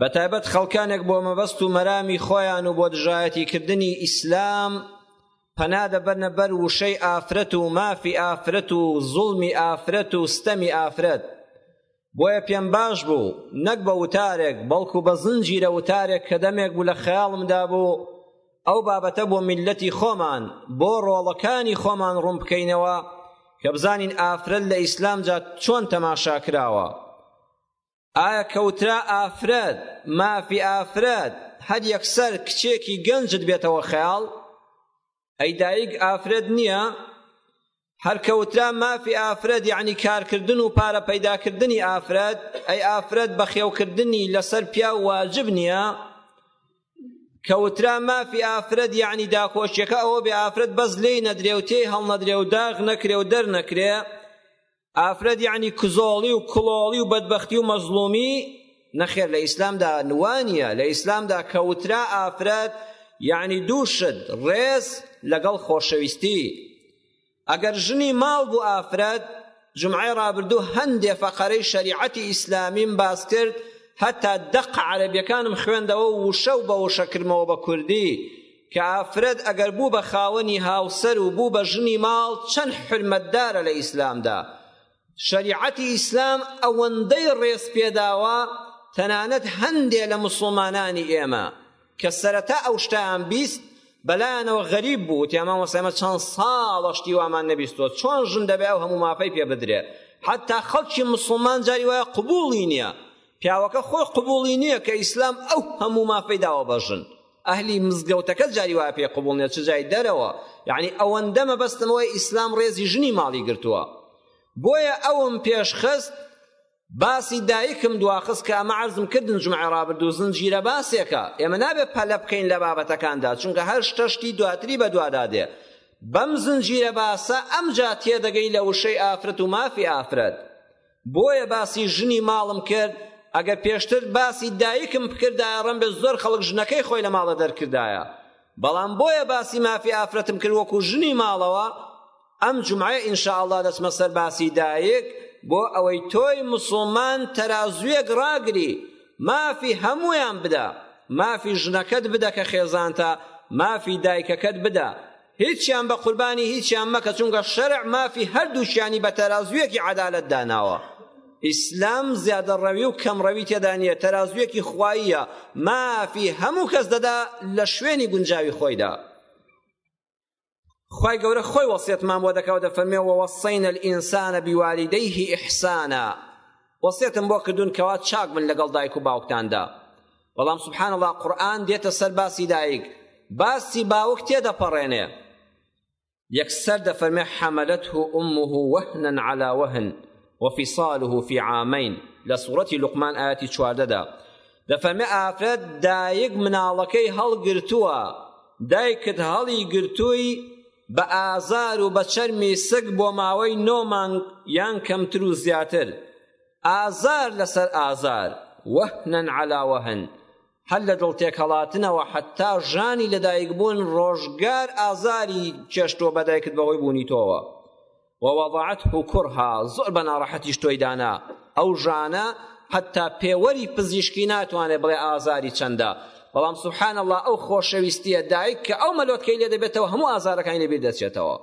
بە تایبەت خەڵکانێک بۆ مەبەست و مەرامی خۆیان و بۆ دژایەتی کردنی ئیسلام پەنا دەبەنە بەر وشەی ئافرەت و مافی ئافرەت و زوڵمی ئافرەت و ستەمی ئافرەت بۆیە پێم باش بوو نەک بە وتارێک بەڵکو بە زنجیرە وتارێک کە دەمێک بوو لە خەیاڵمدا بوو ئەو بابەتە بۆ میلەتی خۆمان بۆ ڕۆڵەکانی خۆمان ڕوون بکەینەوە کە بزانین ئافرەت لە ئیسلامجا چۆن تەماشا کراوە ئایا کەوترا ئافرەت، مافی ئافرەت، هەر یەکسەر کچێکی گەنجت بێتەوە خەیاڵ؟ ئەی دایک ئافرەت نییە؟ هەر کەوترا مافی ئافرەت یعنی کارکردن و پارە پەیداکردنی ئافرەت، ئەی ئافرەت بەخێوکردنی لەسەر پیاو واجب نییە؟ کەوترا مافی ئافرەت یعنی داکۆکیەکە ئەوە بێ ئافرەت بەس لێی نەدرێ و تێی هەڵنەدرێ و داغ نەکرێ و دەرنەکرێ ئافرەت یعنی کزۆڵی و کڵۆڵی و بەدبەختی و مەزڵومی نەخێر لە ئیسلامدا نوانیە لە ئیسلامدا کەوترا ئافرەت یعنی دوو شت ڕێز لەگەڵ خۆشەویستی ئەگەر ژنی ماڵ بوو ئافرەت جمعی ڕابردوو هەندێ فەقەرەی شەریعەتی ئیسلامیم باس کرد هەتا دەق عەرەبیەکانم خوێندەوە وشە و بە وشە کردمەوە بە کوردی کە ئافرەت ئەگەر بوو بە خاوەنی هاوسەر و بوو بە ژنی ماڵ چەند حرمەتدارە لە ئیسلامدا شەریعەتی ئیسلام ئەوەندەی ڕێز پێداوە تەنانەت هەندێ لە مسلمانانی ئێمە کە سەرەتا ئەو شتیان بیست بەلایانەوە غەریب بوو تێمان وەسەمە چەند ساڵە شتی وامان نەبیستۆ چۆن ژن دەبێ ئەو هەموو مافەی پێ بدرێ حتا خەڵکی مسلمان جاری وایە قبوڵی نییە پیاوەکە خۆی قبوڵی نییە کە ئیسلام ئەو هەموو مافەی داوە بە ژن ئەهلی مزگەوتەکە جاری وایە پێ قبوڵ نیە چ جای دەرەوە یعنی ئەوەندە مەبەستمەوەی ئیسلام ڕێزی ژنی ماڵی گرتووە بۆیە ئەوم پێشخست باسی دایکم دواخست کە ئەمە عرضم کردن جمعە ڕابردوو زنجیرە باسێکە ئێمە نابێت پەلە بکەین لە بابەتەکاندا چونکە هەر شتە شتی دواتری بەدوادا دێ بەم زنجیرە باسە ئەمجا تێدەگەی لە وشەی ئافرەت و مافی ئافرەت بۆیە باسی ژنی ماڵم کرد ئەگەر پێشتر باسی دایکم بکردایە ڕەم بێ زۆر خەڵک ژنەکەی خۆی لە ماڵە دەرکردایە بەڵام بۆیە باسی مافی ئافرەتم کرد وەکو ژنی ماڵەوە ئەم جمعە ئینشاءاللە دەچمە سەر باسی دایک بۆ ئەوەی تۆی مسلمان تەرازویەک ڕاگری مافی هەمویان بدە مافی ژنەکەت بدە کە خێزانتە مافی دایکەکەت بدە هیچیان بە قوربانی هیچیان مەکە چونکە شەرع مافی هەردووکیانی بە تەرازوویەکی عەدالەت داناوە ئیسلام زیادەڕەوی و کەمڕەوی تێدا نییە تەرازوویەکی خواییە مافی هەموو کەس دەدا لە شوێنی گونجاوی خۆیدا خوای گەورە خۆی وەسیەتمان بۆ دەکەوە دەفەرمێ وەوەسەینە الئینسانە بیوالیدەیه ئیحسانا وەسیەتم بۆ کردوون کەوا چاک بن لەگەڵ دایک و باوکتاندا بەڵام سبحان الله قورئان دێتە سەر باسی دایک باسی باوک تێدەپەڕێنێ یەکسەر دەفەرمێ حەمەلەته ئومه وهنا على وهن وفصاله في عامين لە سوڕەتی لوقمان ئاەتی چواردەدا دەفەرمێ ئافرەت دایک مناڵەکەی هەڵگرتووە دایکت هەڵی گرتووی بە ئازار و بە چەرمی سگ بۆ ماوەی نۆ مانگ یان کەمتر و زیاتر ئازار لەسەر ئازار وهنا على وهن هەر لە دڵ تێکهەڵاتنەوە حتا ژانی لەدایک بوون ڕۆژگار ئازاری چێشتۆ بەدایکت بەهۆی بوونی تۆوە ووەضعته کرها زۆر بە ناڕەحەتیش تۆی دانا ئەو ژانە حتا پێوەری پزیشکی ناتوانێت بڵێ ئازاری چەندە بەڵام سبحان الله ئەو خۆشەویستیە دایک کە ئەو مەلۆتکەی لێ دەبێتەوە هەموو ئازارەکانی لەبیر دەچێتەوە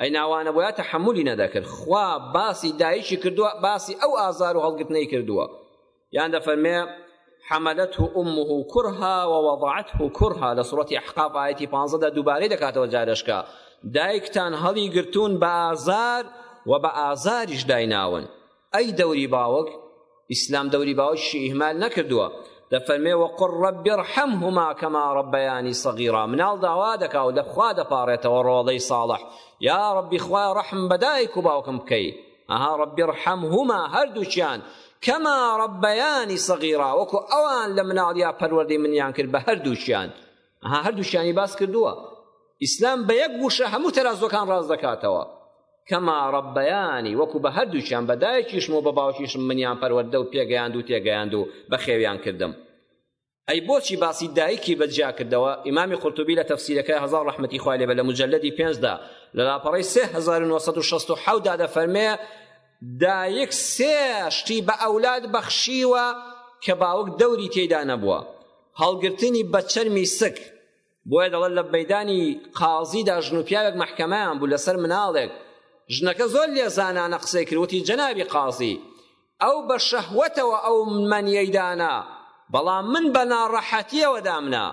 ئەی ناوانە بۆیا تەحەمولی نەدەکرد خوا باسی دایکی کردووە باسی ئەو ئازار و هەڵگرتنەی کردووە یان دەفەرمێ حملته أمه كرها ووضعته كرها لە سورەتی احقاف آیەتی 15 دا دووبارەی دەکاتەوە جارشکە دایکتان هەڵی گرتوون بە ئازار و بە ئازاریش دایناون ئەی دەوری باوک ئیسلام دەوری باوکیشی ئیهمال نەکردووە دەفەرمێ وەقڕ ڕەبی ڕحەمهما کەما ڕەبەیانی سەغیرا مناڵ داوا دەکا و لە خوا دەپاڕێتەوە ڕۆڵەی ساڵح یا ڕەبی خوا ڕەحم بە دایک و باوکم بکەی ئەها ڕەبی ڕحەمهما هەردووکیان کەما ڕەبەیانی سەغیرا وەکو ئەوان لە مناڵیا پەروەردەی منیان کرد بە هەردووکیان ئەها هەردووشیانی باس کردووە ئیسلام بە یەک وشە هەموو تەرازۆکان ڕاز دەکاتەوە کەما ڕەبەیانی وەکو بە هەردووچیان بە دایکیشم و بە باوکیشم منیان پەروەردە و پێگەیاند و تێگەیاند و بە خێویان کردم ئەی بۆچی باسی دایکی بەجیا کردەوە ئیمامی قورتوبی لە تەفسیرەکە هەزار ڕەحمەتی خوای لێ بە لە مجلدی پێنجدا لە لاپەڕەی 1960 دا دەفەرمێ دایک سێ شتی بە ئەولاد بەخشیوە کە باوک دەوری تێدا نەبووە هەڵگرتنی بە چەرمی سک بۆیە دەڵێت لە مەدانی قازیدا ژن و پیاوێک مەحکەمەیان بوو لەسەر مناڵێک ژنەکە زۆر لێزانانە قسەی کردوتی جەنابی قازی ئەو بە شەهوەتەوە ئەو منیەیدانا بەڵام من بە ناڕەحەتیەوە دامنا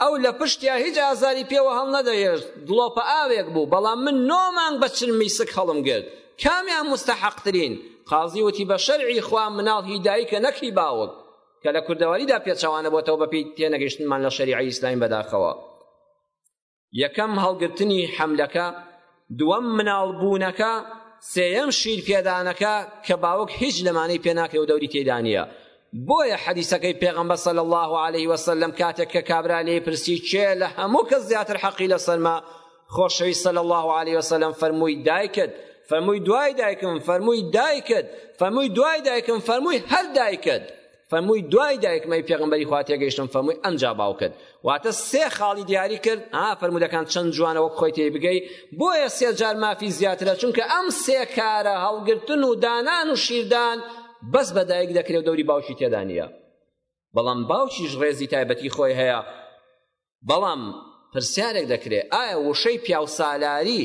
ئەو لە پشتیا هیچ ئازاری پێوە هەڵنەدەهێشت، دڵۆپە ئاوێک بوو، بەڵام من نۆ مانگ بە چل میسک هەڵمگرت، کامیان موستەحەقترین؟ قازی وتی، بە شەرعی خوا مناڵ هی دایکە نەک هی باوک، کە لە کوردەواریدا پێچەوانە بۆتەوە بە پێی تێنەگەیشتنمان لە شەریعەی ئیسلامی بەداخەوە یەکەم هەڵگرتنی حەملەکە دووەم مناڵ بوونەکە سێیەم شیر پێدانەکە کە باوک هیچ لەمانەی پێ ناکرێ و دەوری تێدا نییە بۆیە حەدیسەکەی پێغەمبەر صلی الله علیه وسلم کاتێک کە کابرا لێی پرسی چێ لە هەموو کەس زیاتر حەقی لەسەرمە خۆشەویست صلی الله علیه وسلم فەرمووی دایکت فەرمووی دوای دایکم فەرمووی دایکت فەرمووی دوای دایکم فەرمووی هەر دایکت فەرمووی دوای دایکمەی پێغمبەری خوا تێگەیشتم فەرمووی ئەمجا باوکت واتە سێ خاڵی دیاری کرد ها فەرمودەکان چەند جوانە وەک خۆی تێی بگەی بۆیە سێ جار مافی زیاترە چونکە ئەم سێ کارە هەڵگرتن و دانان و شیردان بەس بە دایک دەکرێت و دەوری باوکی تێدا نییە بەڵام باوکیش ڕێزی تایبەتی خۆی هەیە بەڵام پرسیارێک دەکرێت ئایا وشەی پیاوسالاری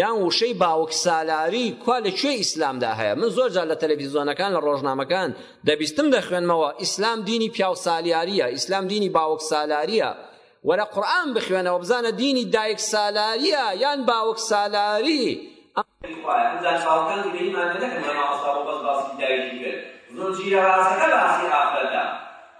یان وشەی باوک سالاری کوا لە کوێ ئیسلامدا هەیە من زۆر جار لە تەلەڤیزیۆنەکان لە ڕۆژنامەکان دەبیستم دەخوێنمەوە ئیسلام دینی پیاو سالیاریە ئیسلام دینی باوک سالاریە وەرە قورآن بخوێنەوە بزانە دینی دایک سالاریە یان باوک سالاری زۆر جیرە ڕاستەکە باسی ئافرەتە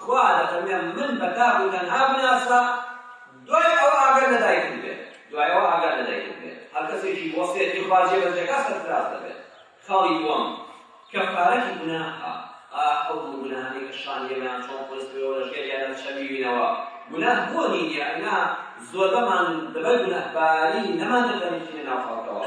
خوا دەفەرموێ من بە تاک و تەنها بناسە دوای ئەوە ئاگەر لە دایکت بێت دوای ئەوە ئاگەر لە دایکت بێت هەر کەسێکی بۆستێتی خوا جێبەجێکا سەرفراز دەبێت خاڵی دووەم کەفارەتی گوناهە ئەو هەموو گوناهانەی کە شان ئێمەیان چۆن قرسکرەوە لە ژێریان چەویوینەوە گوناه بۆ نییە ئەنا زۆربەمان لەبەر گوناهباری نەمان دەگەڕیتینە ناو خەڵکەوە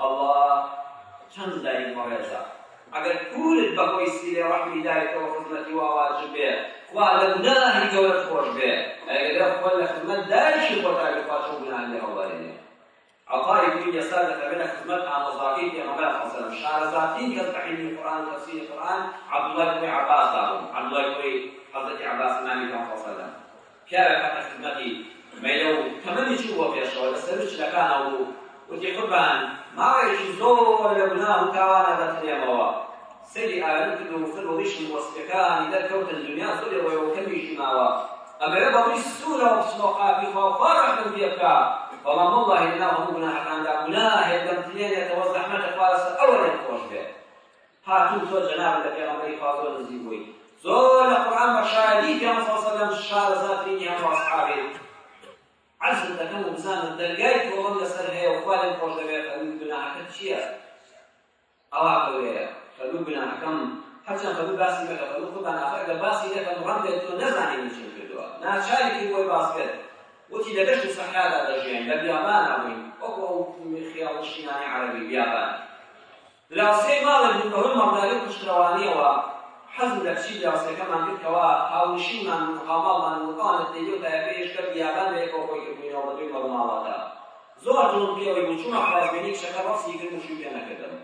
ئەڵا چەند زەین بەڕێزە ئەگەر پوورت بەهۆی سیلەی ڕەحمی دایکەوە خزمەتی وا واجب بێ خوا لە گوناهی گەورەت خۆش بێ ئەگەر خۆ لە خزمەت دایکی خۆتا بێ خوا چۆن گوناهان لێ هەڵوەرێنێ عطای بن یسار لەتەوێ لە خزمەت ئامۆزاکەی پێغەمبەر حەسەن شارەزاترین کەس بە علمی قورآن و تەفسیری قورآن عەبدوڵای کوڕی عەباس دابوو عەبدوڵای کوڕی حەزرەتی عەباس ناوی پێغەمبەر حەسەن پیاوێک هاتە خزمەتی مەیلە و تەمەنی چووبووە پێشەوە، لە سەرووی چلەکانەوە بوو، وتی، قوربان ماوەیەکی زۆر لە گوناه و تاوانا دەتنێمەوە. سەیری ئاوێنەم کرد و مووچە لوڕیشم و سکەکانی دەرکەوتن، دونیا زۆری ڕێ و کەمیشی ماوە، ئەمەوێ بە ڕووی سوورەوە بچمە خاکی خوا و خوا ڕەحمم پێ بکا، بەڵام وەڵڵاهی لەناو هەموو گوناهەکاندا گوناهێک دەمتنێنێتەوە، زەحمەتە خوا لەسەر ئەوە لێم خۆش بێ. هاتوو تۆ جەنابت لە پێغەمبەری خوا زۆر نزیک بووی زۆر لە قورئان بە شایەدی پێغەمبەر صلی اللە علیە وسلم شارەزاترینی هەموو ئەصحابێت عەرزت دەکەم و بزانم دەرگای تۆڵەم لەسەر هەیە و خوا لێم خۆش دەوێت ئەوی گوناهەکە چییە ئەوا گەورەیە فەرموو گوناهەکەم هەرچەند فەرموو باسی مەکە فەرموو خۆتان ئافە ئەگەر باسی نەکەم ڕەم بێت تۆ نەزانی من چیم کردووە ناچاری کرد بۆی باس کرد وتی لە دەشت و سەحرادا دەژیاین لە بیابانا بووین وەکو ئەو خیاڵ شینانی عەرەبی بیابان دراوسێی ماڵێ بوو کە وەک ماڵداری و پشتڕەوانییەوە حەزم لە کچی دراوسێکەمان کرد کە وا هاونشینمان بوون و هاوماڵمان بوون ئەوان لە تەیبی و تایەفە هێشکە بیابان بە یەکەوە کۆی کردبووینەوە بە دووی مەڵماڵەدا زۆر دڵم پێوەی بوو چوومە خوازبێنی کچەکە ڕەفزی کردم و شووی پێ نەکردم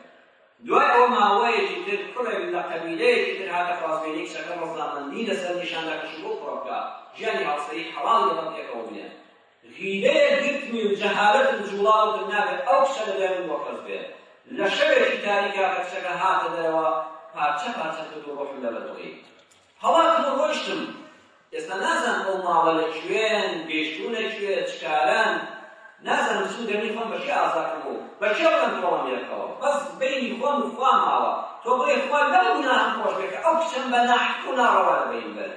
دوای ئەوە ماوەیەکی تر کوڕێک لە قەبیلەیەکی تر هاتە خوازبێنی کچەکەم ڕەزامەندی لەسەر نیشاندا کە شوو بۆ کوڕە بکا ژیانی هاوسەری حەڵاڵی لەگەڵ پێکەوە بنێن غیرەیەک گرتمی و جەهالەت و جوڵاوتم ناوێ ئەو کچە لە دایمن وەکەس بێ لە شەوێکی تاریکا کە کچەکە هاتە دەرەوە پارچە پارچە کرد و ڕۆحم لە بەدڵی هەڵاتم و ڕۆیشتم ئێستا نازانم ئەو ماڵە لە کوێن گەیشتوونە کوێ چکاران نازانم چون دەمی خۆم بە کێ ئازاکەم و بە کێ بڵێم تۆڵم لێبکەوە بەس بینی خۆم و خوا ماوە تۆ بڵێ خوا لەم گوناهەم خۆش بێ کە ئەو کچەم بە ناحەق و ناڕەوا لە بەین بەرد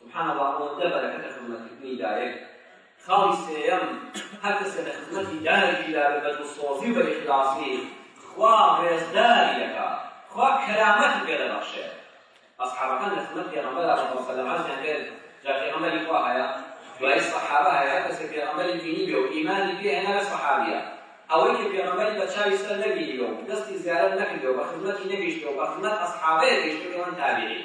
سبحان اللە ئەوەندە بەرەکەت لە خزمەتکردنی دایک خاڵی سێیەم هەر کەسێک لە خزمەتی دایکیدا بە بەدڵسۆزی و بە ئیخلاسی خوا ڕێزداری دەکات خوا کەرامەتی پێ دەبەخشێت ئەسحابەکان لە خزمەت پێغەمبەرا صلی الله علیه وسلم عەزیان کرد جا پێغەمبەری خوا هەیە دوای سەحابە هەیە هەر کەسێک پێغەمبەری بینی بێ و ئیمانی پێ هێنا لە سەحابیە ئەوەی کە پێغەمبەری بە چاوی سەر نەبینیوە و دەستی زیارەت نەکردەوە بە خزمەتی نەگەیشتەوە بە خزمەت ئەسحابەیە گەیشتەوە ئەوان تابعین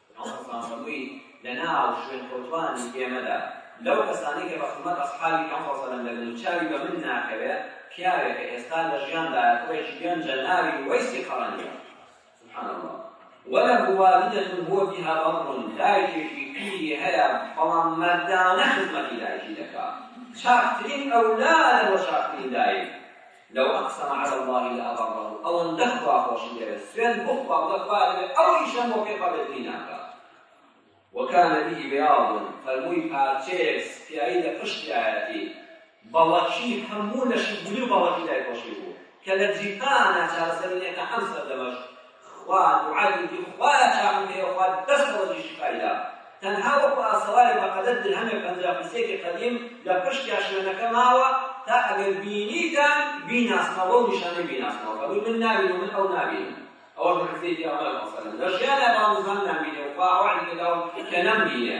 عومەر فاطەمیی لە ناو شوێنکەوتووانی ئێمەدا، لەو کەسانەی کە بە خزمەت ئەسحابی ئەم ڕەزەلەن دەبن و چاوی بە من ناکەوێ، پیاوێکە ئێستا لە ژیاندایە، کوڕێکی گەنجە ناوی ئوەیسی قەرەنییە. سبحان اللە. وله والدە هو بها بر، دایکێکی پیری هەیە، بەڵام مەردانە خزمەتی دایکی دەکا. چاکترین ئەولادە بۆ چاکترین دایک. لو اقسم علی اللە لابره ئەوەندە خوا خۆشی دەوێت سوێند بۆ خوا بڵێ خوا دەبێت ئەو ئیشەم بۆ پێ قەبەتری ناکات وەکانە بیهی بەیاڵن فەرمووی پارچەیەک سپیایی لە پشتایەتی بەڵەکی هەموو لەشی گولی و بەڵەکی لای خۆشی بوو کە لە جیپانە چارەسەرینەکە ئەم سەردەمەش خوا دوعای کردی خوایە چاکم کەیەوە خوا دەست ڕۆژی شیفای دا تەنها وەکو ئاسەوارێک بەقەدەر درهەمێک پەنجا پیسێکی قەدیم لە پشتیا شوێنەکە ماوە تا ئەگەر بینیتان بیناسنەوە بەو نیشانەی بیناسنەوە کەبووی من نابین و من ئەو نابینم ئەوە معجزەی پیامبەر صلی الله علیه و سلم لە ژیانا بەڵام زمان نامبینێ و خوا وعدی کرداوم کە نەمبینێ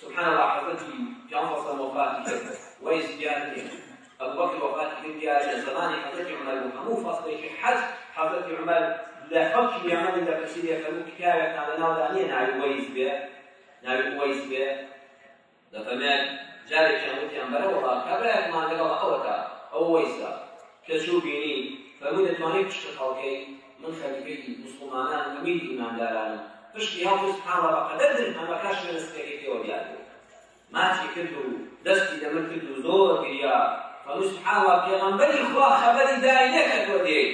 سبحان اللە حەزرەتی جان فەسەم وەفاتی کرد وەیس دیار نییە ئەبو بەکر وەفاتی کرد دیار لە زەمانی حەزرەتی عومەر بوو هەموو فەسڵێکی حەج حەزرەتی عومەر لە خەڵکی یەمەنی لە پرسیدێ فەرموو پیاوێکتان لە ناودا نییە ناوی وەیس بێ ناوی وەیس بێ دەفەرمێت جارێکیان وتیان بەرەوەڵا کابراێکمان لەگەڵ ئەوەدا ئەو وەیسە کە چوو بینی فەرموو دەتوانێت پشت خەڵکەی من خەلیفەیەکی موسڵمانانم، ئەمیری ئیماندارانم، پشتی هەڵ گرت، سبحانەڵڵا بە قەدەر درهەمەکە شوێنە سپییەکەی پێوە دیار بوو، ماچی کرد و دەستی لە من کرد و زۆر گریا، فەرمووی سبحانەڵڵا پێغەمبەری خوا خەبەری دای نێ کە تۆ دێیت،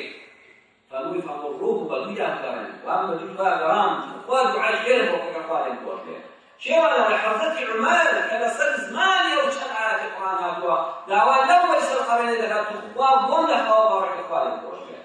فەرمووی فەمڕووه بە دوودا بگەڕێن، وا من بە دووی خۆیان گەڕام، خوا دوعای خێرم بۆ بکە خوا لێم خۆش بێت. کێوە لەوەی حەزرەتی عومەر کە لەسەر زمانی ئەو چەند ئایەتی قورئان هاتووە داوا لەو وەیسە ئەڵقەرەینە دەکات، توخوا بۆم لە خەوە بەڕێکە خوا لێم خۆش بێت.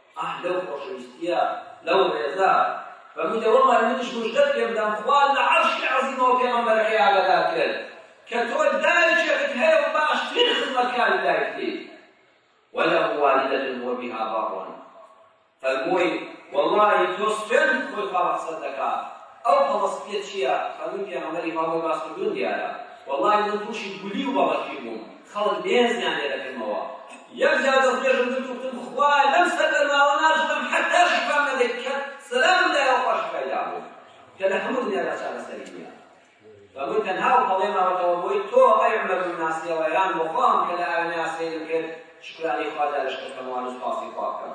ئاه لەو خۆشەویستیە لەو ڕێزە فەرمووی دەوەڵڵای منیش مژدەت پێ بدەم خوا لە عەرشی عەزیمەوە پێغەمبەرەکەی ئاگادار کرد کە تۆ دایکێکت هەیە و باشترین خزمەتکاری دایکتی وله والدة هو بها بر فەرمووی وەڵڵاهی تۆ سوێند خۆی خوا بەخسەت دەکات ئەو هەڵەستیە چییە فەرمووی پێغەمبەری هەڵۆی باس کردوون دیارە وەڵڵاهی من تووشی گولی و بەڵەکی بووم خەڵک بێزیان لێ دەکەمەوە. یەک جار دەستدرێژم کرد و وتم، خوایە لەم سەردەرماوە ناژمم حەتتا شیفام نەدەی، کە سەلامم دایەوە خوا شیفای دابوو، کە لە هەموو دنیادا چارەسەری نییە. بە من تەنها ئەو هەڵەیە ماوەتەوە بۆی تۆ ئەی عومەر من ناسییەوە یان بۆ خۆم کە لە ئاوێنەیا سەیرم کرد شوکرانەی خوا جارێشکە بکەمەوە یان سوپاسی خوا بکەم.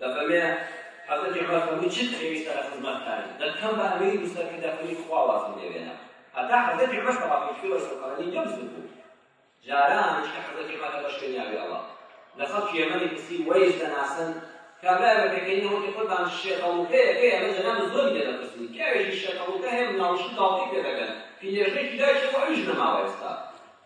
دەفەرمێ، حەزرەتی عومەر فەرمووی، چت پێویستە لە خزمەت کاری؟ دەت کەم بە ئەمیری دوو سەرکردە فەرمووی، خوا وازم لێ بێنە. هەتا حەزرەتی عومەر سەڵاح بن فیروەز ئەلقەرەنی لێ بزر بوو. جارانیش کە حەزرەتی عومەر هەر بە شوێنی ئاوی ئەڵا، لە خەڵکی یەمەنی پرسی، وەیس دەناسن؟ کابرایە بە پێکەنینەوە وتی، قوربان شێتەڵووکەیە کەی ئەمە جەنابت زۆری لێ دەپرسی؟ پیاوێکی شێتەڵووکە هەیە مناڵیشی گاڵتەی پێ دەکەن. پیرێژنێکی دایکی بوو ئەویش نەماوە ئێستا.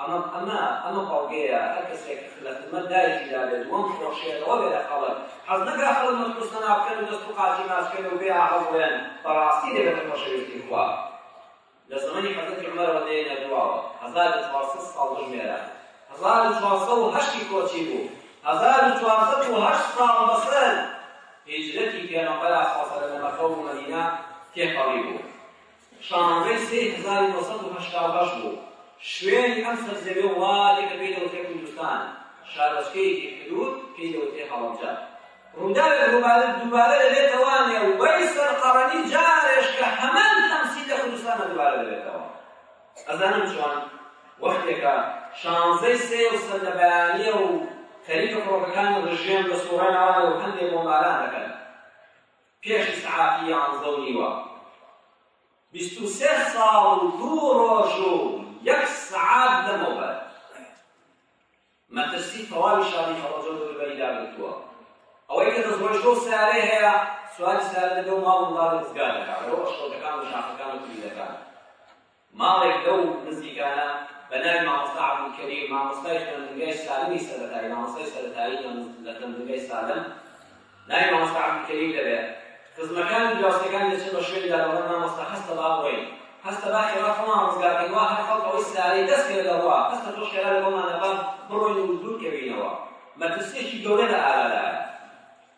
ئەمە ئەمە ئەمە بەڵگەیە هەر کەسێک لە خزمەت دایکی دا بێت وەم خۆشیەتەوە بێ لە خەڵک حەز نەکا خەڵک مەترس پەنا بکەن و دەست و قاچی ماچ کەن و پێیا حەز بڵێن بەڕاستی دەبێتە خۆشەویستی خوا لە زەمەنی حەزەتی عومەرەوە دێنە دواوە هەزار و چوار سەد ساڵ بژمێرە هەزار و چوار سەد و هەشتی کۆچی بوو هەزار و چوار سەد و هەشت ساڵ بەسەر هیجرەتی پێغەمبەرا سەڵ سەلەم لە مەکە و مەدینە تێپەڕی بوو شانزەی سێی هەزار و نۆ سەد و هەشتا و هەشت بوو، شوێنی ئەم سەرزەویە وڵاتێک کە پێی دەوترێ کوردستان، شارۆچکەیەکی حدود پێی دەوترێ هەڵەبجە. ڕووداوێک ڕووبارە دووبارە دەبێتەوە، نێوبەری سەرقەڕەنی جارێش کە هەمان تەمسیل لە کوردستاندا دووبارە دەبێتەوە. ئەزانم چۆن؟ وەختێکە شانزەی سێ و سەرلە بەیانییە و خەریکە فڕۆکەکانی ڕژێم دەسووڕێنەوە و هەندێک بۆمباران دەکەن. پێش سەعاتی یانزە و نیوە بیست و سێ ساڵ و دوو ڕۆژ و یەک سەعات لەمەوبەر مەترسی تەواوی شاری هەڵەبجە و دەوروبەری داگرتووە ئەوەی کە دەستڕۆیشتە و سیارەی هەیە سواری سیارە دەبێ و ماڵ و منداڵی ڕزگار دەکات لەگەڵ ئەشکەوتەکان و شاخەکان و کلیلەکان ماڵێک لەو نزیکانە بە ناوی مامۆستا عەبدولکەریم، مامۆستای خوێندنگای سالمی سەرەتایی، مامۆستای سەرەتایی لە لە خوێندنگای سالم، ناوی مامۆستا عەبدولکەریم دەبێ. خزمەکان و دراوسێکان دەچن بە شوێنی دا دەڵێن مامۆستا هەستە با بڕۆین. هەستە با خێرا خۆمان ڕزگار کەین، وا هەر خەڵک ئەوەی سارێ دەست کەوێ دەڕوا، هەستە تۆش خێرا لەگەڵمانە با بڕۆین و دوور کەوینەوە. مەترسییەکی گەورە لە ئارادایە.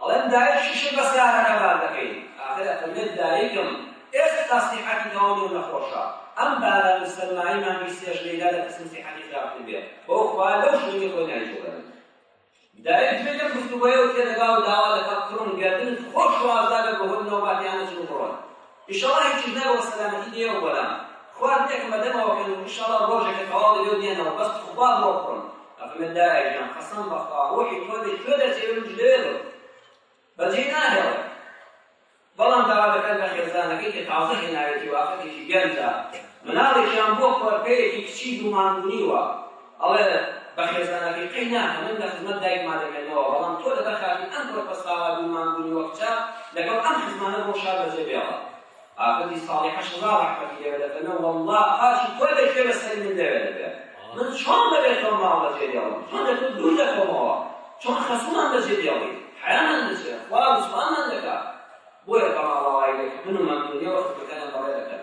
ئەڵێم دایکی شت بە سارەکە بار دەکەی ئاخر ئەفەرمێت دایکم ئێستا سیحەتی تەواو نیەو نەخۆشە ئەم بارە من سەرمایەی مانگی سێ ژنەیدا دەترسم سیحەتی خراپتر بێ بەو خوا لەو ژنەی خۆی نایجوڵێن دایک گوێ لەم گفتوگۆیەوە تێدەگا و داوا دەکا کوڕم گەردنت خۆش و ئازادە بە هۆی نەوباتیانە چون بڕۆن ئیشاڵا هیچیش نەگۆ سەلامەتی نیە و وەلام خوارد نەکەم بە دەمەوە کەن و ئیشاڵا ڕۆژێکە تەواو دەبێ و دێنەوە بەس توخوا بڕۆ بڕۆن ئەفەرمێت دایە گیان قەسەم بە خوا ڕوحی تۆ لە کوێ دەچێ منیش لەوێ دەڕۆم بە جێی ناهێڵێ بەڵام داوا دەکات لە خێزانەکەی کە تازە هێناوێتی و ئافرەتێکی گەنجە مناڵێکیان بۆ کۆرپەیەکی کچی دوومانگونیوە ئەڵێ بە خێزانەکەی قەی نا ئەمن لە خزمەت دایکما دەمێنەوە بەڵام تۆ لەبەر خاتری ئەم کوڕە پەسخاوا دوو مانگ و نیوە کچە لەگەڵ ئەم خزمانە بۆ شار بەجێ بێڵە ئافرەتی ساڵحەش هەزار ڕەحمەتی لێوێ دەکەنە وەڵڵا قاچی تۆ دەکوێ لە سەری من لەوێ دەبێت من چۆن دەبێت تۆ ماڵ بەجێ بێڵم چۆن لە تۆ دوور دەکەمەوە چۆن خەسومان بەجێ بێڵی حیامان دەچێ خوا ڕسوامان دەکات بۆیە بەماڵاوایی دەکردن و مەمنونیەوە خزمەکانیان بەڕێ دەکەن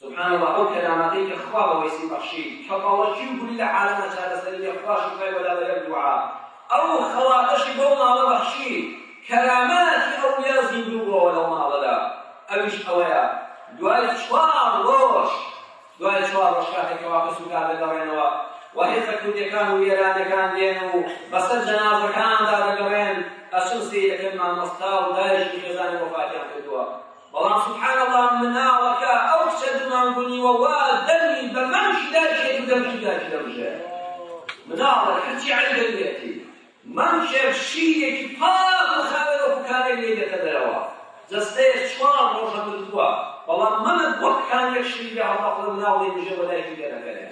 سبحان اللە ئەو کەراماتەی کە خوا بە وەیسی بەخشی تەپەڵەکی و گولی لە عالەمە چارەسەری نیە خوا شیفای بۆ دا بە یەک دوعا ئەو خەڵاتەشی بەو ماڵە بەخشی کەراماتی ئەولیا زیندوو بۆوە لەو ماڵەدا ئەویش ئەوەیە دوای چوار ڕۆژ دوای چوار ڕۆژ کاتێک کەوا کەس و کار دەگەڕێنەوە و هێزە کوردیەکان و ئێرانەکان دێن و بەسەر جەنازەکاندا دەگەڕێن ئەسوسی یەکەم مامۆستا و دایشی خێزانی وەفاتیان کردووە بەڵام سبحان اللە مناڵەکە ئەو کچە دوومان بوونیوە وا دەمی بە مەمکی دایکێک و دەمکی دایکی دەمژێ مناڵە هەرچی عەلی دەوێتی مەمکێک شیرێکی پاک و خاوێ وەکو کانێک لێ دێتە دەرەوە جەستەیە چوار ڕۆژە مردووە بەڵام مەمک وەک کانێک شیری بێ هەڵتەقڵە مناڵ لێ بژێ وەلای دیگە دەگەرێ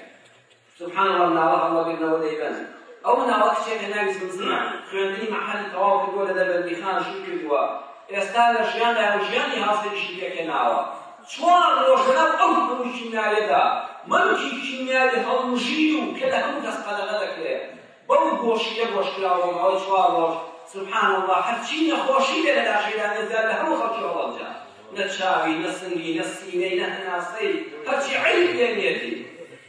سبحان اللە مناڵە هەڵەگرنەوە دەیبەن ئەو مناڵە کچێکە ناوی زمزمە خوێندنی مەحەلی تەواو کردووە لە دەربەندیخان شووی کردووە ئێستا لە ژیاندا و ژیانی هاوسەریشی پێکهێناوە چوار ڕۆژ لەناو ئەو هەموو کیمیاوێدا مەمکی کیمیاوی هەڵمژین و کە لە هەموو کەس قەدەغە دەکرێت بەو گۆشیە گۆشکراوە ماوەی چوار ڕۆژ سبحان اللە هەرچی نەخۆشی لێ لە لاشەیدا نەزیاد لە هەموو خەڵکی هەڵەبجە نە چاوی نە سنگی نە سینەی نە هەناسەی هەرچی عەیب لێ نیەتی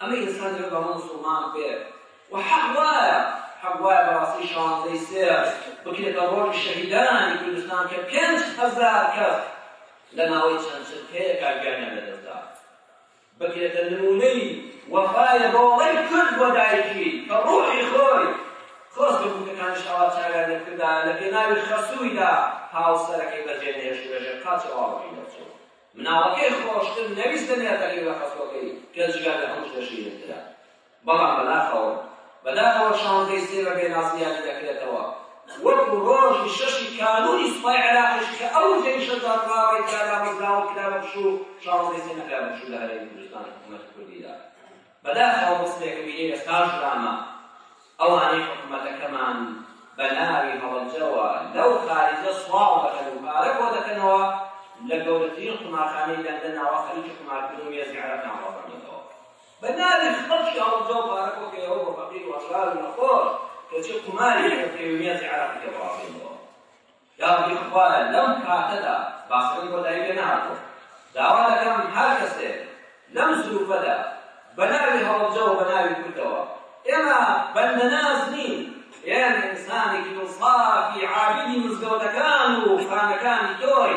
ئەمەی ئێستا دەبێت بە هەموو موسڵمان بێت و حەق وایە، حەق وایە بەڕاستی شانزدەی سێر بکرێتە ڕۆژی شەهیدانی کوردستان کە پێنج هەزار کەس لە ماوەی چەند چرکەیەکا گیانیان لەدەستدا، بکرێتە نموونەی وەفای ڕۆڵەی کورد بۆ دایکی کە ڕوحی خۆی خۆزگە بووکەکانیش ئاوا چاویان لێبکردایە لە پێناوی خەسوویدا هاوسەرەکەی بەجێنەهێشت و لەژێر قاچەوە ئاوەکەی دەرچوو. مناڵەکەی خۆشتر نەویست دەنێرتە لیرە خەسوەکەی کە جگە لە هەموو شتە شیرینترە بەڵام بەداخەوە بەداخەوە شانزەی سێ بە بێناز دیاری دەکرێتەوە وەکو ڕۆژی شەشی کانوونی سوپای عێراقیش کە ئەو جەیشە داڕاڕی تیادا مەزراوە کرا بە پشوو شانزەی سێ نەکرا بە پشوو لە هەرێمی کوردستانی حکوومەتی کوردیدا بەداخەوە مستێکم بینی لە ساش دامە ئەوانەی حکومەتەکەمان بەناوی هەڵەبجەوە لەو خارجە سواڵ دەکەن و پارە کۆدەکەنەوە لە گەورەترین قومارخانەی لەندەن ناوە خەریکی قومارکردن و مێزی عەرەبتان ڕەوەندەتەوە بەناوی خەڵکی هەڵەبجەوە پارە کۆکەیەوە بۆ فەقیر و ئەشغال و نەخۆش کەچی قوماری ئەکەن پێوی مێزی عەرەبت پێ بڕازێنەوە. یاڕەبی خوایە لەم کاتەدا باسەکەم بۆ دایکە نەهاتووە داوا دەکەم هەر کەسێک لەم زروفەدا بەناوی هەڵەبجەوە بەناوی کوردەوە ئێمە بەندەناز نین ئێمە ئینسانێکی مصافی عابدی مزگەوتەکان و خانەکانی تۆی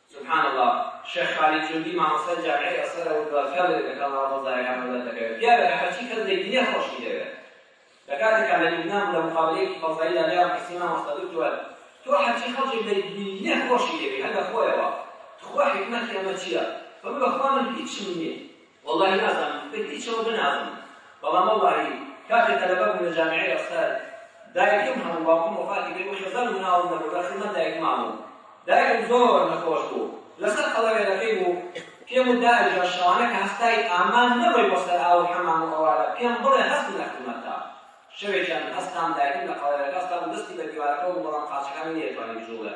سبحان اللە شێخ خالید جوندی مامۆستای جامیعەی ئەزهەرە و دوازگا لە یەکەکان ڕاز و زارەکان بە دەر دەکەوێت دیارە کە هەرچی کەس دەیبینێ خۆشی دەوێت لە کاتێکا لە لوبنان و لە مقابلەیەکی فەزاییدا لێیان پرسی مامۆستا دکتۆر تۆ هەرچی خەڵکێک دەیبینێ خۆشی دەوێت هەر لە خۆیەوە تخوا حیکمەتی ئەمە چییە؟ فەرمووی بەخوا من هیچم نییە وەڵاهی نازانم تر هیچ ئەوە بنازم بەڵام وەڵاهی کاتێ تەلەبە بووم لە جامیعەی ئەستەر دایکم هەبوو باوکم وەفاتی کرد و خێزان و مناڵم نەبوو لە خزمەت دایکما بووم دایکم زۆر نەخۆش بوو لەسەر قەڵەوێرەکەی بوو پێم و داریژە شەوانە کە هەستای ئامان نەڕۆی بۆ سەر ئاو و حەمام و ئەوارە پێم بڵێ هەستم لە خزمەتدا شەوێکیان هەستام دایکم لە قەڵەوێرەکە هەستا بوو دەستی بە دیوارەکە بوو بەڵام قاچەکانی نەیەتوانی بجووڵێ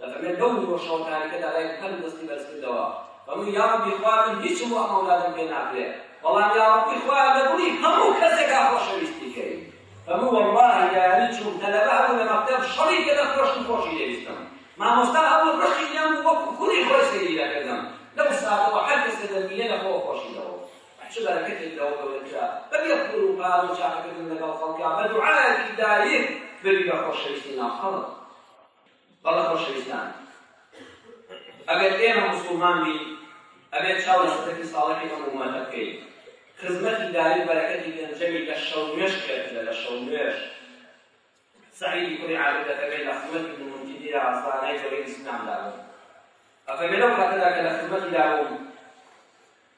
دەفەرمێت لەو نیوەشەوە تاریکەدا لای دوکانم دەستی بەرز کردەوە فەرمووی یاڕەبی خوایە من هیچم بۆ ئەم ئەولادەم پێ ناکرێ بەڵام یاڕەبی خوایە لە دڵی هەموو کەسێکا خۆشەویستی کەی فەرموو وەڵڵاهی لەیالی چووم تەلەبە هەبوو لە مەکتەب شەڕی پێ دەفرۆشتم خۆشی لێویستم مامۆستا هەبوو ڕقی لێم بوو وەکو کوڕی خۆی سەیری دەکردم لەو ساتەوە هەر کەس کە دەمبینێ لە خۆ خۆشی دەوە چ بەرەکەتێک لەوە گەورەترە بەبێ پوور و پار و چاکەکردن لەگەڵ خەڵکا بە دوعایەکی دایک ببی بە خۆشەویستی ناو خەڵک بەڵێ خۆشەویستان ئەگەر ئێمە موسڵمان بین ئەبێت چاو لە سەتەکی ساڵەکی ئەم ئومەتە بکەین خزمەتی داوی بەرەکەتی گەنجەوی لە شەو نوێش خێرترە لە شەو نوێش سعیدی کوڕی عابد دەفەرمێت لە خزمەتی ابن منتیری ئازدانای گەورەی ئیسلامدا بووم ئەفەرمێت لەو کاتەدا کە لە خزمەتیدا بووم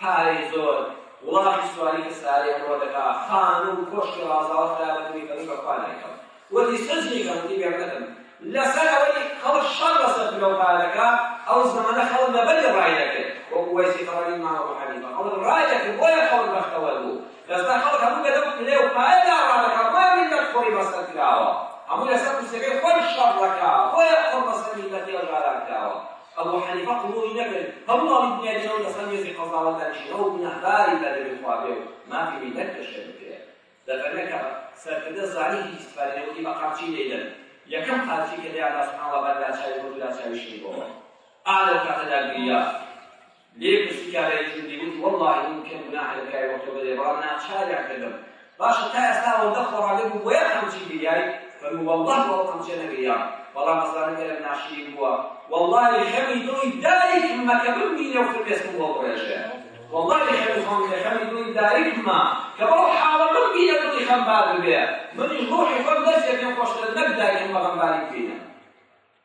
پارەی زۆر وڵامی سواری کەسرایی ئەمڕۆ دەکا، خانوو و کۆشکی ڕازاوە خراپ دەکری کە من بە خوا نایکەم وتی سجنی کە وتی بێ منەتم لەسەر ئەوەی خەڵک شەڕ لەسەر پلە و پا دەکا ئەو زەمەنە خەڵک لەبەری ڕای دەکرد وەکو وەیسی قەڕەوی مام ئەبو حەنیفە خەڵک ڕای دەکرد بۆیە خەڵک بەختەوەر بوو ئێستا خەڵک هەموو لە لەو پلە و پایەدا ڕا دەکا بۆیە میللەت قوڕی بەسەر کراوە هەموو لەسەر کورسیەکەی خۆی شەڕ دەکا بۆیە قوڕ بەسەر میللەتی هەژاران کراوە ئەبو حەنیفە قبوڵی نەکرد، هەموو ماڵی دنیای دەرەوە لەسەر مێزی قەزاوە دانیشتنەوە و گوناهباری بە دەمی خوا بێ و مافی میللەت پێشێل بکرێ. دەفەرمێ کە سەرکردە زانی هیچ ئیستفادە نیە وتی بە قامچی لێیدەن. یەکەم قارچی کە دەیاندا سبحان اللە بەر لاچاوی خۆی و لاچاویشی بۆوە. ئا لەو کاتەدا گریا. لێ پرسیارێ کردی وتی وەڵڵاهی من پێم گوناحە لە برای وەکتۆ بدەی بەڵام ناچاریان کردم باشە تا ئێستا ئەوەندە خۆڕاگر بوو بۆیە قەمچی گریای فەرموو وەڵڵە بەو قەمچە نەگریام بەڵام ئەزانم ئێرەم ناشرین بووە وەڵڵاهی خەمی دڵی دایکممە کە بمبینێ و فرمێسکم بۆ بڕێژێ وەڵڵاهی خەمی خۆم کە خەمی دڵی دایکممە کە بەو حاڵە بمبینێ دڵی خەمبار ببێ منیش ڕوحی خۆم دەستێ پێم خۆشترە نەک دایکم بە غەمباری ببینم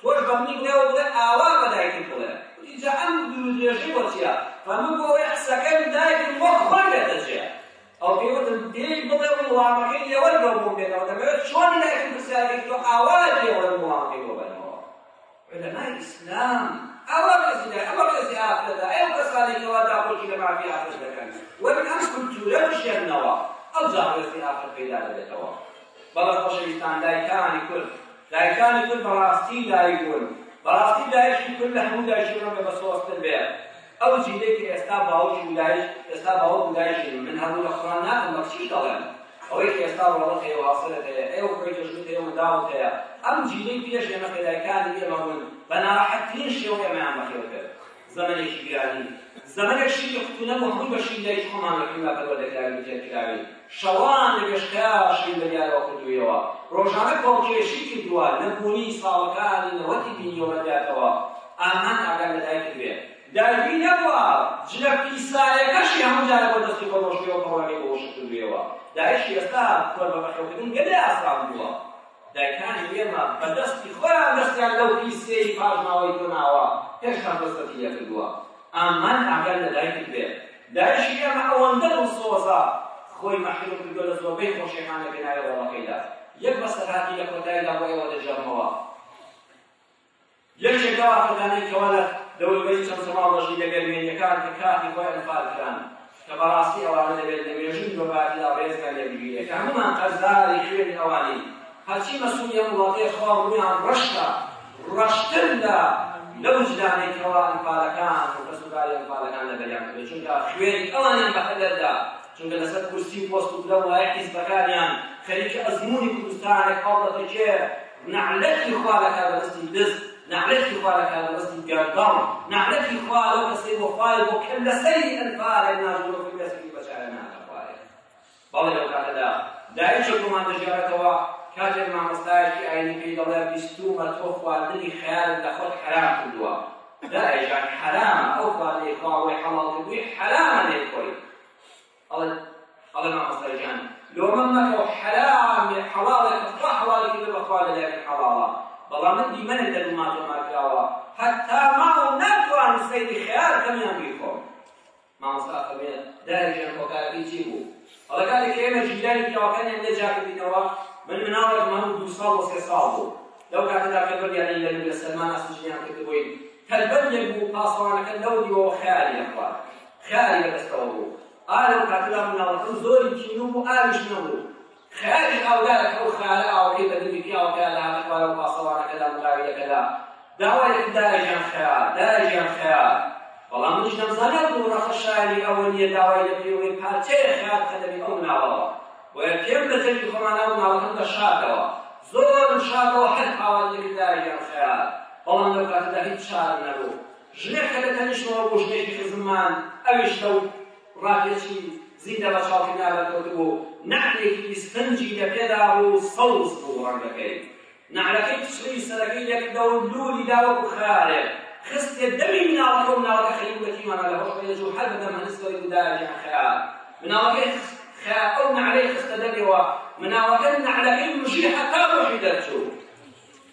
تۆش بە منی بڵێ و بڵێ ئاوا بە دایکت بڵێ. وتی جا ئەم دوور و درێژەی بۆ چییە؟ فەرمووی بۆ ئەوەی قسەکەت دایکم وەک خۆی بێتە جێ. ئەو پێی وتم پێی بڵێ و وڵامەکەی لێ وەرگرە و بۆم بێنەوە، دەمەوێت چۆن دایکم پرسیارەکەی تۆ ئاوا لە جێ وەرم و وڵامەکەی بۆ بەنەوە. عولەمای ئیسلام ئاوا ڕێزی دایک، ئەوە ڕێزی ئافرەتە، ئەی ئەو کەسانەی کە وا داکۆکی لە مافی ئافرەت دەکەن وەرن ئەم کولتوورە بشێننەوە، ئەوجا ڕێزی ئافرەت پەیدا دەبێتەوە. بەڵێ خۆشەویستان دایکانی کورد دایکانی کورد بەڕاستی دایک بوون بەڕاستی دایکی کورد لە هەموو دایکی ڕەنگە بە سۆستر بێ ئەو جیلەی کە ئێستا باوکی و دایک ئێستا باوک و دایکی من هەموو لە قڕان ناکەم بە چی دەڵێن ئەوەی کە ئێستا ڕۆڵەت هەیە واسەرت هەیە ئێ و خۆی دەژوت هەیە و داوت هەیە ئەم جیلەی پێش ئێمە کە دایکانی ئێمە بوون بە ناڕەحەتترین شێوە ئێمەیان بەخێو کرد زەمەنێکی گرانی، زەمەنێک شیری قوتونەبوو هەمووی بە شیر لای خۆمان لە خوێندا پەروەردەکراوین و تێرکراوین، شەوان لە گەشتەیا شیر بە دیارەوە خوردوویەوە، ڕۆژانە کۆڵکێشی کردووە، نەبوونی ساڵەکانی نەوەتی بینیوە بە دیاتەوە، ئامان ئاگا لە دایک بێ، دایکی نەبووە، جلە پیسایەکەشی هەموو جارە بۆ دەستی خۆی ڕۆشتوویەوە پەڕۆیەکەی بۆ وشک کردوویەوە، دایکی ئێستا کۆر بە بەخێوکردن گەلێ ئاسان بووە، دایکانی ئێمە بە دەستی خۆیان دەستیان لەو پیسییەی پاشماوەی تۆ ناوە، پێشتان دەستەتی لێ کردووە. ئاممان ئاگای لە دایکت بێ. دایکی ئێمە ئەوەندە دڵسۆزە، خۆی مەحروم کردووە لە زۆربەی خۆشییەکان لە پێناوی ڕۆڵەکەیدا. یەک بەسەرهاتی لە کۆتاییدا بۆ ئێوە دەگێڕمەوە. یەکێک لەو ئافرەتانەی کەوا لە دەوروبەری چەمچەماڵ دەژی لە گەرمێنییەکان کە کاتی خۆیان فال کران کە بەڕاستی ئەوانە دەبێت لە مێژووی مرۆڤایەتیدا ڕێزیان لێ بگیرێت کە هەموومان قەرزاری خوێنی ئەوانین هەرچی مەسولی ئەم وڵاتەیە خوا ڕوویان ڕەشکا ڕەشتر لە لە وجدانێک کەوا ئەنفالەکان و کەسوکاری ئەنفالەکان لەبەریان کردێت چونکە خوێنی ئەوانیان بەخەدەردا چونکە لەسەر کورسی و پۆست و پلە وایە حیزبەکانیان خەریکی ئەزموونی کوردستانێک هەڵدەتەکێ نەعلەتی خوا لە کاربەدەستی دز، نەعلەتی خوا لە کاربەدەستی گەندەڵ، نەعلەتی خوا لەو کەسەی بۆ خوای بۆ کەر لە سەری ئەنفالێک ناژمێرۆ کە کەسێکی بەچارە ناکە خوایە. بەڵێ لەو کاتەدا دایکێک بۆمان دەژیارەتەوە کاتێک مامۆستایەکی ئاینی پێی دەڵێ بیستوومە تۆ خواردنی خەیارت لە خۆت حەرام کردووە. دایژان حەرامە ئەو خواردنەی خوا بۆی حەڵاڵ کردووی حەرامە لێ بخۆی. ئەڵێ ئەڵێ مامۆستا گیان لۆمە مەکەوە حەلالێ حەڵاڵێکە خوا حەڵاڵی کردە بە خوا لەلایەن حەڵاڵە بەڵام من دیمەنە لە دوماتۆ ماکراوە هەتا ماڵ ناتوانم سەیری خەیار کەمیان بیخۆم مامۆستا فەرمێ دایەکیان هۆکارەکەی چی بوو ئەڵە کاتێک ئێمە ژیرانی پیاوەکانیان نەجاکردینەوە من مناڵێکم هەموو دوو ساڵ و سێ ساڵ بوو لەو کاتەدا کەبەریانی لە لە سەلمان ئاسنجیان کردبووین هەلبەندێک بوو پاسەوانەکە لەو دیوەوە خەیاری دەخوارد خەیاری لە دەستەوە بوو ئارم کاتێکا مناڵەکەم زۆری تینوو بوو ئاویش نەبوو خەیاری ئاودایە کە ئەو خەیارە ئاوەکەی بە دەمی پیاوەکەیا لە هاتە خوارە و پاسەوانەکەدا مقابیلەکەدا داوای دەکرد دایە گیان خەیار دایە گیان خەیار بەڵام منیش نەمزانیا دوو ڕەقە شایەنی ئەوە نییە داوای لە پێوەی پارچەیە خەیار بکە دەمی ئەو مناڵەوە بۆیە پێم لە جەنگی خۆمانا مناڵەکەم دەشاردەوە زۆرم شاردەوە هەر ئاوای لێکرد دایە گیان خەیار بەڵام لەو کاتەدا هیچ چارەم نەبوو ژنێک کە لە تەنیشتەوە بوو ژنێکی خزممان، ئەویش لەو ڕاکێچی زیندە بە چاڵکردنە بەرکەوتبوو و نەعلێکی ئیسفنجی لە پێدا بوو و سەوز بوو ڕەنگەکەی. نەعلەکەی پچڕی سەرەکەی لێک دا و لوولی دا وەکوو خەرارێ. خستیە دەمی مناڵەکە و مناڵەکە خەیی بوو لە کیمانا لە هۆش بەهێز و هەر بە دەم هەنسکەوەی بوو دایەتی عە خەیار. مناڵەکەی خست خە ئەو نەعلەی خستە دەمیەوە. مناڵەکە نەعلەکەی مژی هەتا ڕۆحی دەرچوو.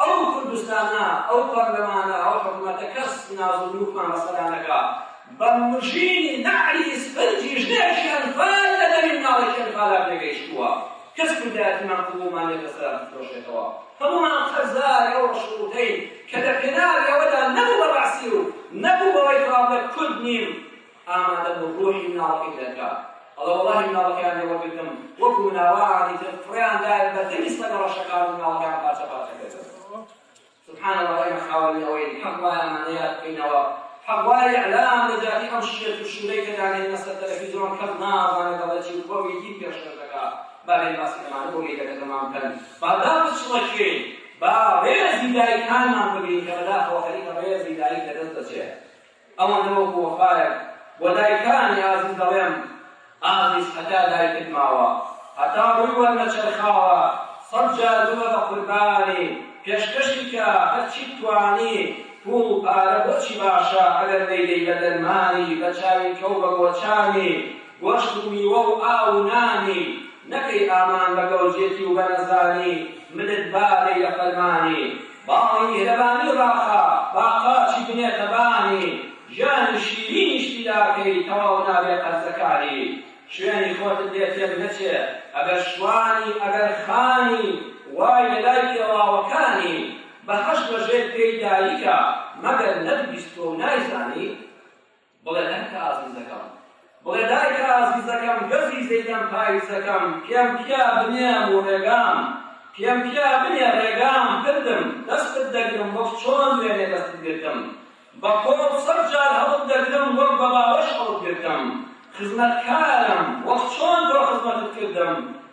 ئەو کوردستانە ئەو پەرلەمانە ئەو حکومەتە کەس ناز و نووکمان بەسەرا نەکا بە مژینی نەعلی ئیسفنجی ژنێکی ئەنفال لە دەمی مناڵێکی ئەنفالا پێگەیشتووە کەس کوردایەتیمان قبوڵمان نیە بەسەرا بفرۆشێتەوە هەموومان قەرزاری ئەو ڕەشوڕووتەین کە لە پێناوی ئەوەدا نەبوو بە بەعسی و نەبوو بەوەی کەوا بڵێ کورد نیم ئامادەم و ڕوحی مناڵەکەی دەرکا ئەڵێ وەڵاهی مناڵەکەیان لێ وەرگرتم وەکو مناڵانی تر فڕێیان دایە بەر دەمی سەگە ڕەشەکان و مناڵەکەیان پارچە پارچە کردم سبحان الله ئێمە خاوەنی ئەوەین حەق وایە ئەمانە یاد بکەینەوە حەق وایە ئیعلام لە جیاتی ئەم شێت و شوورەی کە دانێنە سەر تەلەفیزیۆن کەم نازانێ دەڵێ چی و بۆی دی پێشکەش دەکات با بێن باسی ئەمانە بۆ مێدەکەکەمان بکەن با دابچڵەکێین با ڕێزی دایکانمان بگرین کە بەداخەوە خەریکە ڕێزی دایک لەدەست دەچێت ئەوەندە وەکو وەفایە بۆ دایکانی ئازیز دەڵێم ئازیز هەتا دایکت ماوە هەتا ڕووی وەرنەچەرخاوە سەد جار ببە بە قوربانی پێشکەشی کە هەرچیت توانی پوڵ و پارە بۆچی باشە ئەگەر نەیدەی بە دەرمانی بە چاوی کەو بە گۆچانی گۆشت و میوە و ئاو و نانی نەکەی ئامان بە گەوجێتی و بە نەزانی منت بادەی لە فەرمانی باڵی میهرەبانی ڕاخا، با قاچی بنێتە بانی، گیانی شیرینیش پیداکەی، تەواو نابێ قەرزەکاری، شوێنی خۆتت لێ تێک نەچێ، ئەگەر شوانی، ئەگەر خانی، وای لە لای پێڵاوەکانی، بەهەشت بە ژێر پێی دایکە، مەگەر نەتبیستووە و نایزانی؟ بڵێ دایکە ئازیزەکەم. بڵێ دایکە ئازیزەکەم گەزیزەی دەم پایزەکەم پێم کیا بنێ و ڕێگام پێم کیا بنێ ڕێگام کردم دەستت دەگرم وەک چۆن وێنێ دەستت گرتم بە قۆڵ سەد جار هەوڵ دەگرم وەک بە باوەش هەوڵ گرتم خزمەتکارم وەک چۆن تۆ خزمەتت کردم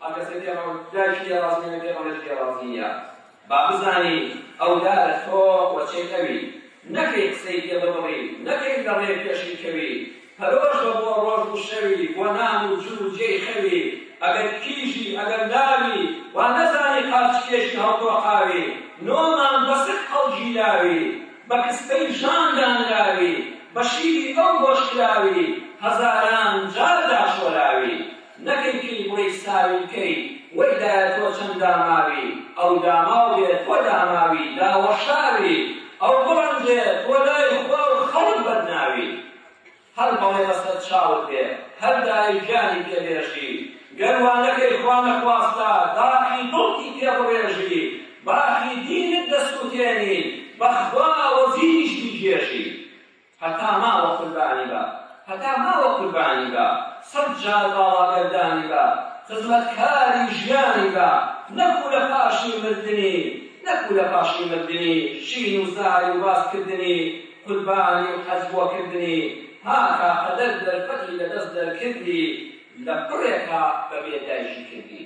ئەو کەسەی پێ ڕەو دایکی لێ ڕازی نەبێ پێغەمبەریش پێ ڕازی نیە با بزانی ئەو دارە تۆ وەچێ ئەوی نەکەی قسەی پێ ببڕی نەکەی لە ڕێ پێشی کەوی پەرۆش بە بۆ ڕۆژ و شەوی بۆ نان و جل و جێی خەوی ئەگەر کیژی ئەگەر ناوی وا نەزانی قارچ کێشی هەڵتۆقاوی نۆ مانگ بە سک هەڵگیراوی بە کسپەی ژان دانراوی بە شیری ئەو گۆشکراوی هەزاران جار داشۆراوی نەکەی پێی بڵێی ساویل کەی وەی دایە تۆ چەند داماوی ئەو داماو بێت تۆ داماوی داوەشاوی ئەو بڕەنجێت تۆ لای خوا و خەڵک بەدناوی هەر بەڵێ بەسەر چاوت بێ هەر دایە گیانی پێ بێژی گەر وا نەکەی خوا نەخواستە داخی دڵتی پێ بڕێژی باخی دینت دەسووتێنی بەخوا وەزیریش بیگێژی هەتا ماوە قوربانی بە. هەتا ماوە قوربانی بە. سەد جار باڵاگەردانی بە. خزمەتکاری ژیانی بە. نەکوو لە پاشی مردنی. نەکوو لە پاشی مردنی. شین و زاری و باس کردنی. قوربانی و حەز بۆ کردنی. هاکا قەدەر دەرفەتی لە دەست دەرکردی. لە کوڕێکا بە بێ دایکی کردی.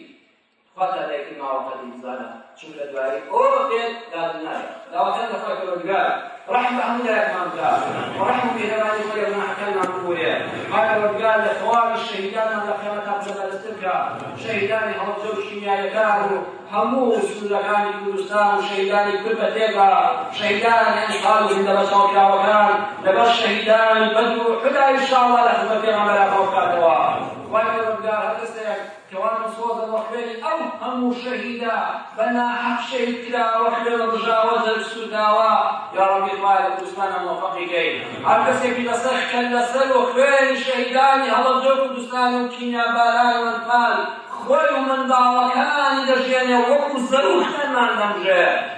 خوا دادایەکی ماوەقەدی بزانە چونکە دوایی ئۆ بێت داد نایە داواکەن لە خۆی پەروەردگار رحم بە هەموو لایەکمان بکە رحم و میهرەبانی خۆی لە گوناحەکانمان ببورێ خوای پەروەردگار لە تەواوی شەهیدانمان لە قیامەتا بەرزتر بکە شەهیدانی هەڵبجە و شیمیایەکان و هەموو سنوورەکانی کوردستان و شەهیدانی کورد بە تێبا شەهیدانی ئەنفال و زیندە بەچاڵکراوەکان لەگەڵ شەهیدانی بەدر و حدا ئینشاءاللە لە خزمەت پێغەمبەران بۆ بکاتەوە خوای پەروەردگار هەر کەسێک کوا دڵسۆزە بە خوێنی ئەو هەموو شەهیدە بە ناحەق شەهید کراوە خوێنە ڕژاوە جەرگ سووتاوە یا ڕەبی خوایە لە کوردستانە مۆفەقی کەی هەر کەسێکی لەسەر کەل لەسەر و خوێنی شەهیدانی هەڵەبجە و کوردستان و کیمیاباران و ئەنفال خۆی و منداڵەکانی دەژێنێ وەکو زەروو خوێنمان دەمژێ